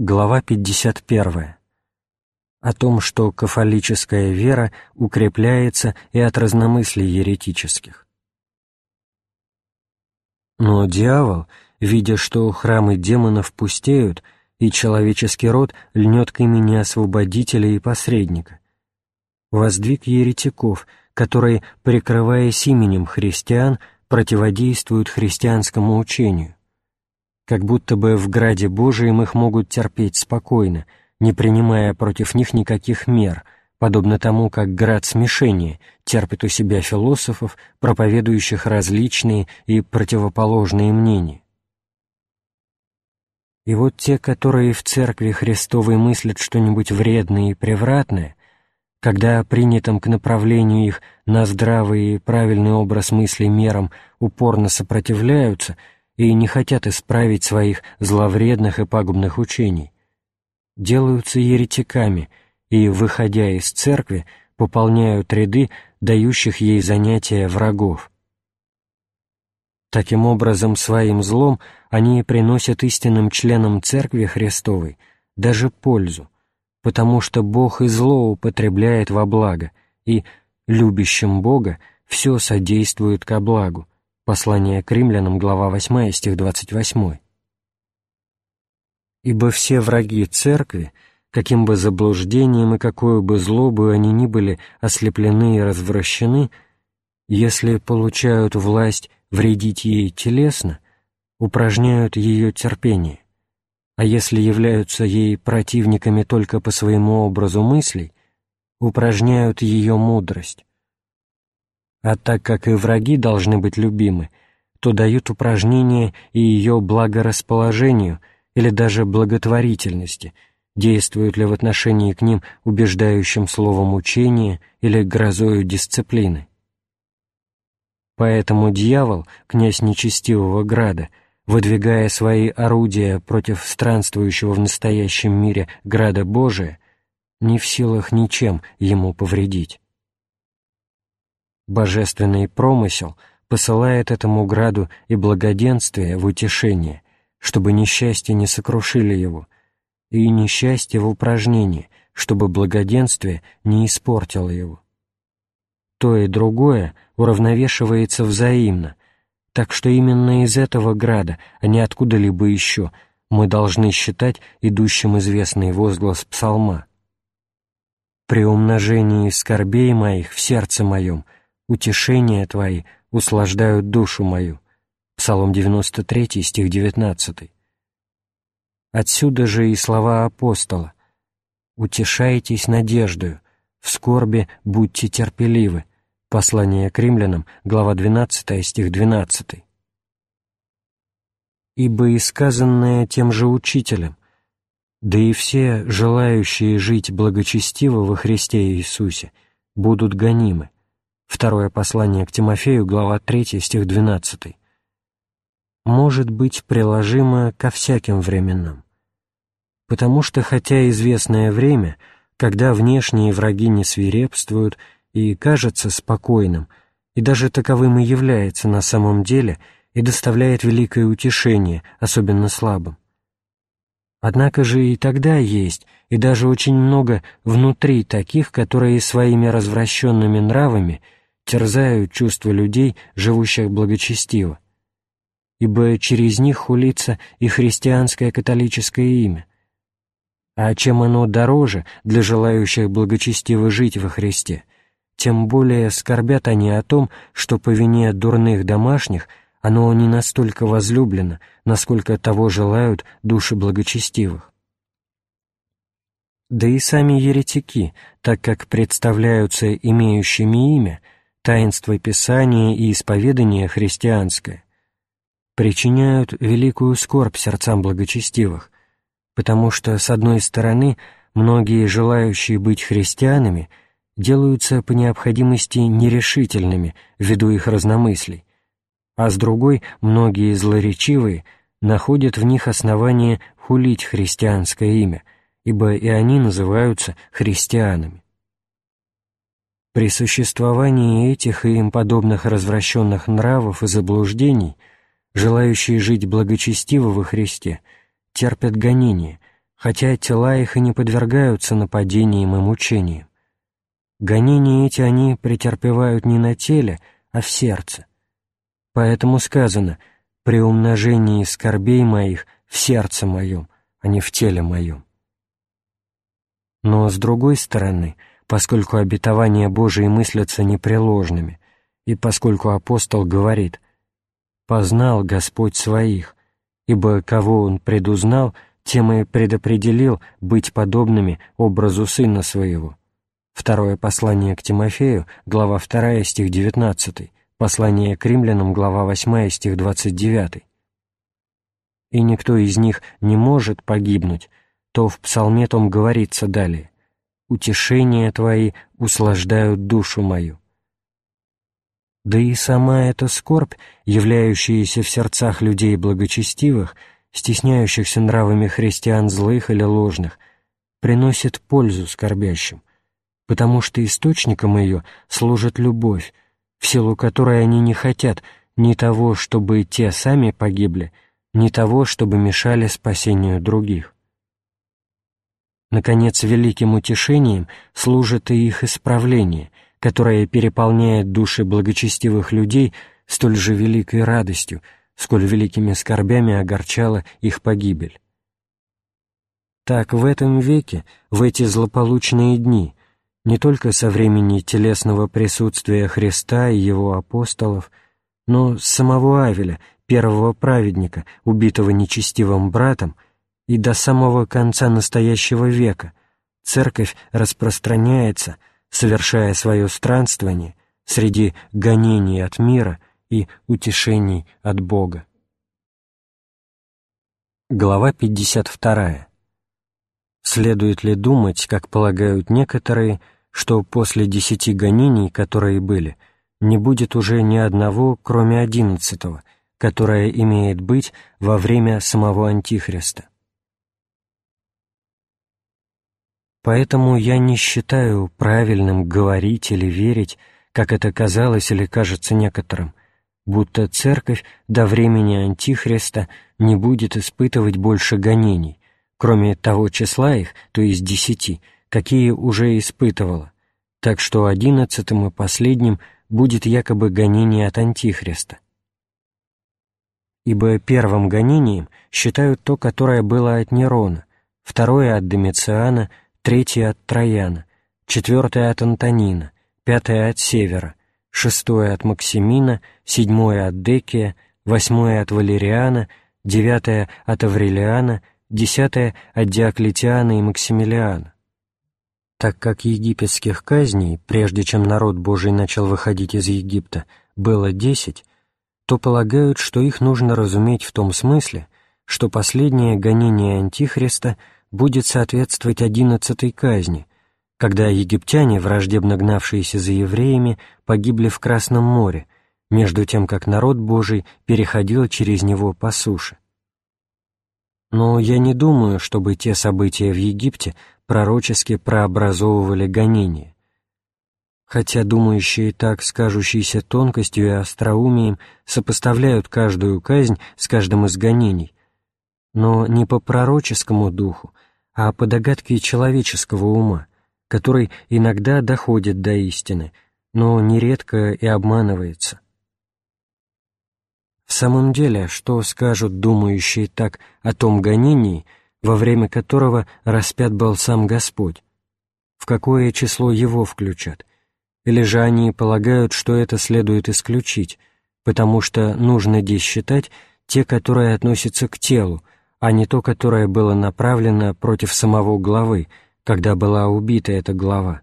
Глава 51. О том, что кафолическая вера укрепляется и от разномыслий еретических. Но дьявол, видя, что храмы демонов пустеют, и человеческий род льнет к имени Освободителя и Посредника, воздвиг еретиков, которые, прикрываясь именем христиан, противодействуют христианскому учению как будто бы в граде Божием их могут терпеть спокойно, не принимая против них никаких мер, подобно тому, как град смешения терпит у себя философов, проповедующих различные и противоположные мнения. И вот те, которые в Церкви Христовой мыслят что-нибудь вредное и превратное, когда принятым к направлению их на здравый и правильный образ мысли мерам упорно сопротивляются — и не хотят исправить своих зловредных и пагубных учений, делаются еретиками и, выходя из церкви, пополняют ряды дающих ей занятия врагов. Таким образом, своим злом они приносят истинным членам Церкви Христовой даже пользу, потому что Бог и зло употребляет во благо, и любящим Бога все содействует ко благу, Послание к римлянам, глава 8, стих 28. «Ибо все враги церкви, каким бы заблуждением и какую бы злобу они ни были ослеплены и развращены, если получают власть вредить ей телесно, упражняют ее терпение, а если являются ей противниками только по своему образу мыслей, упражняют ее мудрость, а так как и враги должны быть любимы, то дают упражнения и ее благорасположению или даже благотворительности, действуют ли в отношении к ним убеждающим словом учения или грозою дисциплины. Поэтому дьявол, князь нечестивого града, выдвигая свои орудия против странствующего в настоящем мире града Божия, не в силах ничем ему повредить. Божественный промысел посылает этому граду и благоденствие в утешение, чтобы несчастье не сокрушили его, и несчастье в упражнении, чтобы благоденствие не испортило его. То и другое уравновешивается взаимно, так что именно из этого града, а не откуда-либо еще, мы должны считать идущим известный возглас псалма. «При умножении скорбей моих в сердце моем утешения Твои услаждают душу мою». Псалом 93, стих 19. Отсюда же и слова апостола «Утешайтесь надеждою, в скорби будьте терпеливы». Послание к римлянам, глава 12, стих 12. «Ибо и сказанное тем же учителем, да и все, желающие жить благочестиво во Христе Иисусе, будут гонимы. Второе послание к Тимофею, глава 3, стих 12. Может быть приложимо ко всяким временам. Потому что, хотя известное время, когда внешние враги не свирепствуют и кажется спокойным, и даже таковым и является на самом деле и доставляет великое утешение, особенно слабым. Однако же и тогда есть, и даже очень много внутри таких, которые своими развращенными нравами – терзают чувства людей, живущих благочестиво, ибо через них хулится и христианское католическое имя. А чем оно дороже для желающих благочестиво жить во Христе, тем более скорбят они о том, что по вине дурных домашних оно не настолько возлюблено, насколько того желают души благочестивых. Да и сами еретики, так как представляются имеющими имя, таинство Писания и исповедание христианское причиняют великую скорбь сердцам благочестивых, потому что, с одной стороны, многие желающие быть христианами делаются по необходимости нерешительными ввиду их разномыслий, а с другой, многие злоречивые находят в них основание хулить христианское имя, ибо и они называются христианами. При существовании этих и им подобных развращенных нравов и заблуждений желающие жить благочестиво во Христе терпят гонения, хотя тела их и не подвергаются нападениям и мучениям. Гонения эти они претерпевают не на теле, а в сердце. Поэтому сказано «при умножении скорбей моих в сердце моем, а не в теле моем». Но, с другой стороны, поскольку обетования Божии мыслятся непреложными, и поскольку апостол говорит «познал Господь своих», ибо кого Он предузнал, тем и предопределил быть подобными образу Сына Своего. Второе послание к Тимофею, глава 2, стих 19, послание к римлянам, глава 8, стих 29. «И никто из них не может погибнуть, то в псалме том говорится далее, «Утешения твои услаждают душу мою». Да и сама эта скорбь, являющаяся в сердцах людей благочестивых, стесняющихся нравами христиан злых или ложных, приносит пользу скорбящим, потому что источником ее служит любовь, в силу которой они не хотят ни того, чтобы те сами погибли, ни того, чтобы мешали спасению других. Наконец, великим утешением служит и их исправление, которое переполняет души благочестивых людей столь же великой радостью, сколь великими скорбями огорчала их погибель. Так в этом веке, в эти злополучные дни, не только со времени телесного присутствия Христа и его апостолов, но самого Авеля, первого праведника, убитого нечестивым братом, и до самого конца настоящего века церковь распространяется, совершая свое странствование среди гонений от мира и утешений от Бога. Глава 52. Следует ли думать, как полагают некоторые, что после десяти гонений, которые были, не будет уже ни одного, кроме одиннадцатого, которое имеет быть во время самого Антихриста? Поэтому я не считаю правильным говорить или верить, как это казалось или кажется некоторым, будто Церковь до времени Антихриста не будет испытывать больше гонений, кроме того числа их, то есть десяти, какие уже испытывала, так что одиннадцатым и последним будет якобы гонение от Антихриста. Ибо первым гонением считают то, которое было от Нерона, второе от Домициана — третье от Трояна, четвертое от Антонина, пятое от Севера, шестое от Максимина, седьмое от Декия, восьмое от Валериана, девятое от Аврелиана, десятое от Диоклетиана и Максимилиана. Так как египетских казней, прежде чем народ Божий начал выходить из Египта, было десять, то полагают, что их нужно разуметь в том смысле, что последнее гонение Антихриста — будет соответствовать одиннадцатой казни, когда египтяне, враждебно гнавшиеся за евреями, погибли в Красном море, между тем как народ Божий переходил через него по суше. Но я не думаю, чтобы те события в Египте пророчески прообразовывали гонения. Хотя думающие так с тонкостью и остроумием сопоставляют каждую казнь с каждым из гонений, но не по пророческому духу, а по догадке человеческого ума, который иногда доходит до истины, но нередко и обманывается. В самом деле, что скажут думающие так о том гонении, во время которого распят был сам Господь? В какое число его включат? Или же они полагают, что это следует исключить, потому что нужно здесь считать те, которые относятся к телу, а не то, которое было направлено против самого главы, когда была убита эта глава.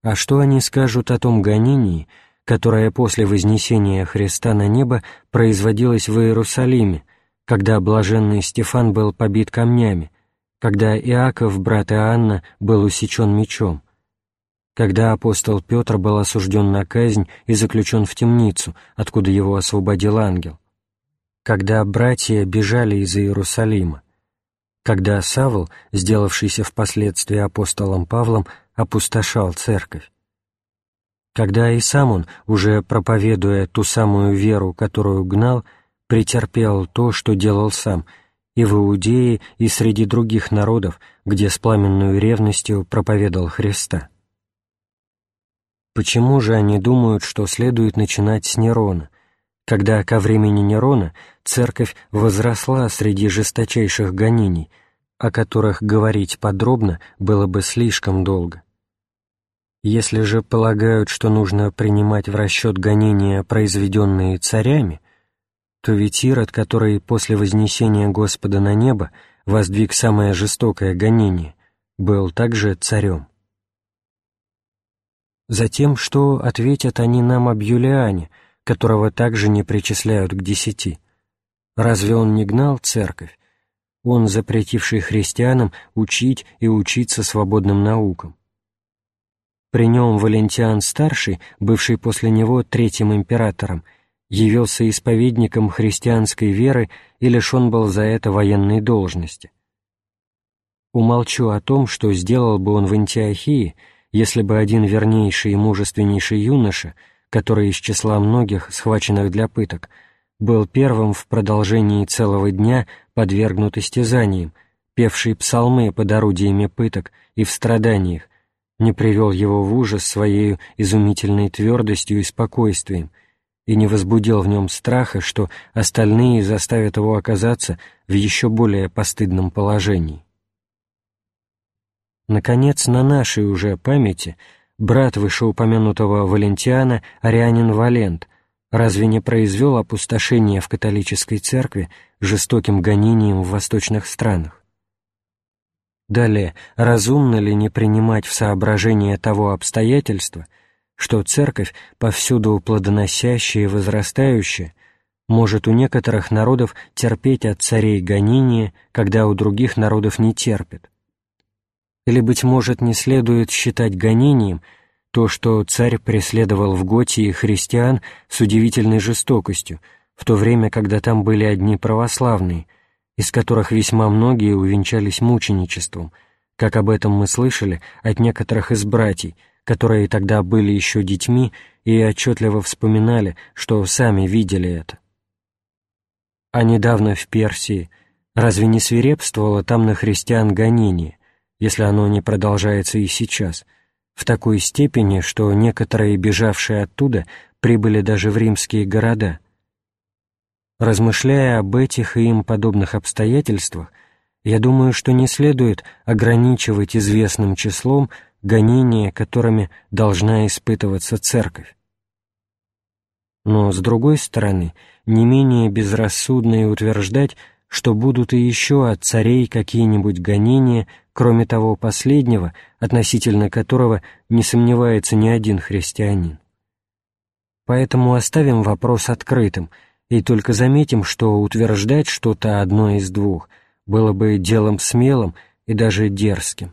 А что они скажут о том гонении, которое после вознесения Христа на небо производилось в Иерусалиме, когда блаженный Стефан был побит камнями, когда Иаков, брат Иоанна, был усечен мечом, когда апостол Петр был осужден на казнь и заключен в темницу, откуда его освободил ангел, когда братья бежали из Иерусалима, когда Савл, сделавшийся впоследствии апостолом Павлом, опустошал церковь, когда и сам он, уже проповедуя ту самую веру, которую гнал, претерпел то, что делал сам, и в Иудее, и среди других народов, где с пламенной ревностью проповедал Христа. Почему же они думают, что следует начинать с Нерона, когда ко времени Нерона церковь возросла среди жесточайших гонений, о которых говорить подробно было бы слишком долго? Если же полагают, что нужно принимать в расчет гонения, произведенные царями, то ведь Ирод, который после вознесения Господа на небо воздвиг самое жестокое гонение, был также царем. Затем, что ответят они нам об Юлиане, которого также не причисляют к десяти? Разве он не гнал церковь? Он, запретивший христианам учить и учиться свободным наукам. При нем Валентиан-старший, бывший после него третьим императором, явился исповедником христианской веры и лишен был за это военной должности. Умолчу о том, что сделал бы он в Антиохии, если бы один вернейший и мужественнейший юноша, который из числа многих, схваченных для пыток, был первым в продолжении целого дня подвергнут истязаниям, певший псалмы под орудиями пыток и в страданиях, не привел его в ужас своей изумительной твердостью и спокойствием, и не возбудил в нем страха, что остальные заставят его оказаться в еще более постыдном положении. Наконец, на нашей уже памяти брат вышеупомянутого Валентиана, Арианин Валент, разве не произвел опустошение в католической церкви жестоким гонением в восточных странах? Далее, разумно ли не принимать в соображение того обстоятельства, что церковь, повсюду плодоносящая и возрастающая, может у некоторых народов терпеть от царей гонения, когда у других народов не терпит. Или, быть может, не следует считать гонением то, что царь преследовал в Готии христиан с удивительной жестокостью, в то время, когда там были одни православные, из которых весьма многие увенчались мученичеством, как об этом мы слышали от некоторых из братьев, которые тогда были еще детьми и отчетливо вспоминали, что сами видели это. А недавно в Персии разве не свирепствовало там на христиан гонение, если оно не продолжается и сейчас, в такой степени, что некоторые, бежавшие оттуда, прибыли даже в римские города? Размышляя об этих и им подобных обстоятельствах, я думаю, что не следует ограничивать известным числом гонения, которыми должна испытываться церковь. Но, с другой стороны, не менее безрассудно и утверждать, что будут и еще от царей какие-нибудь гонения, кроме того последнего, относительно которого не сомневается ни один христианин. Поэтому оставим вопрос открытым и только заметим, что утверждать что-то одно из двух было бы делом смелым и даже дерзким.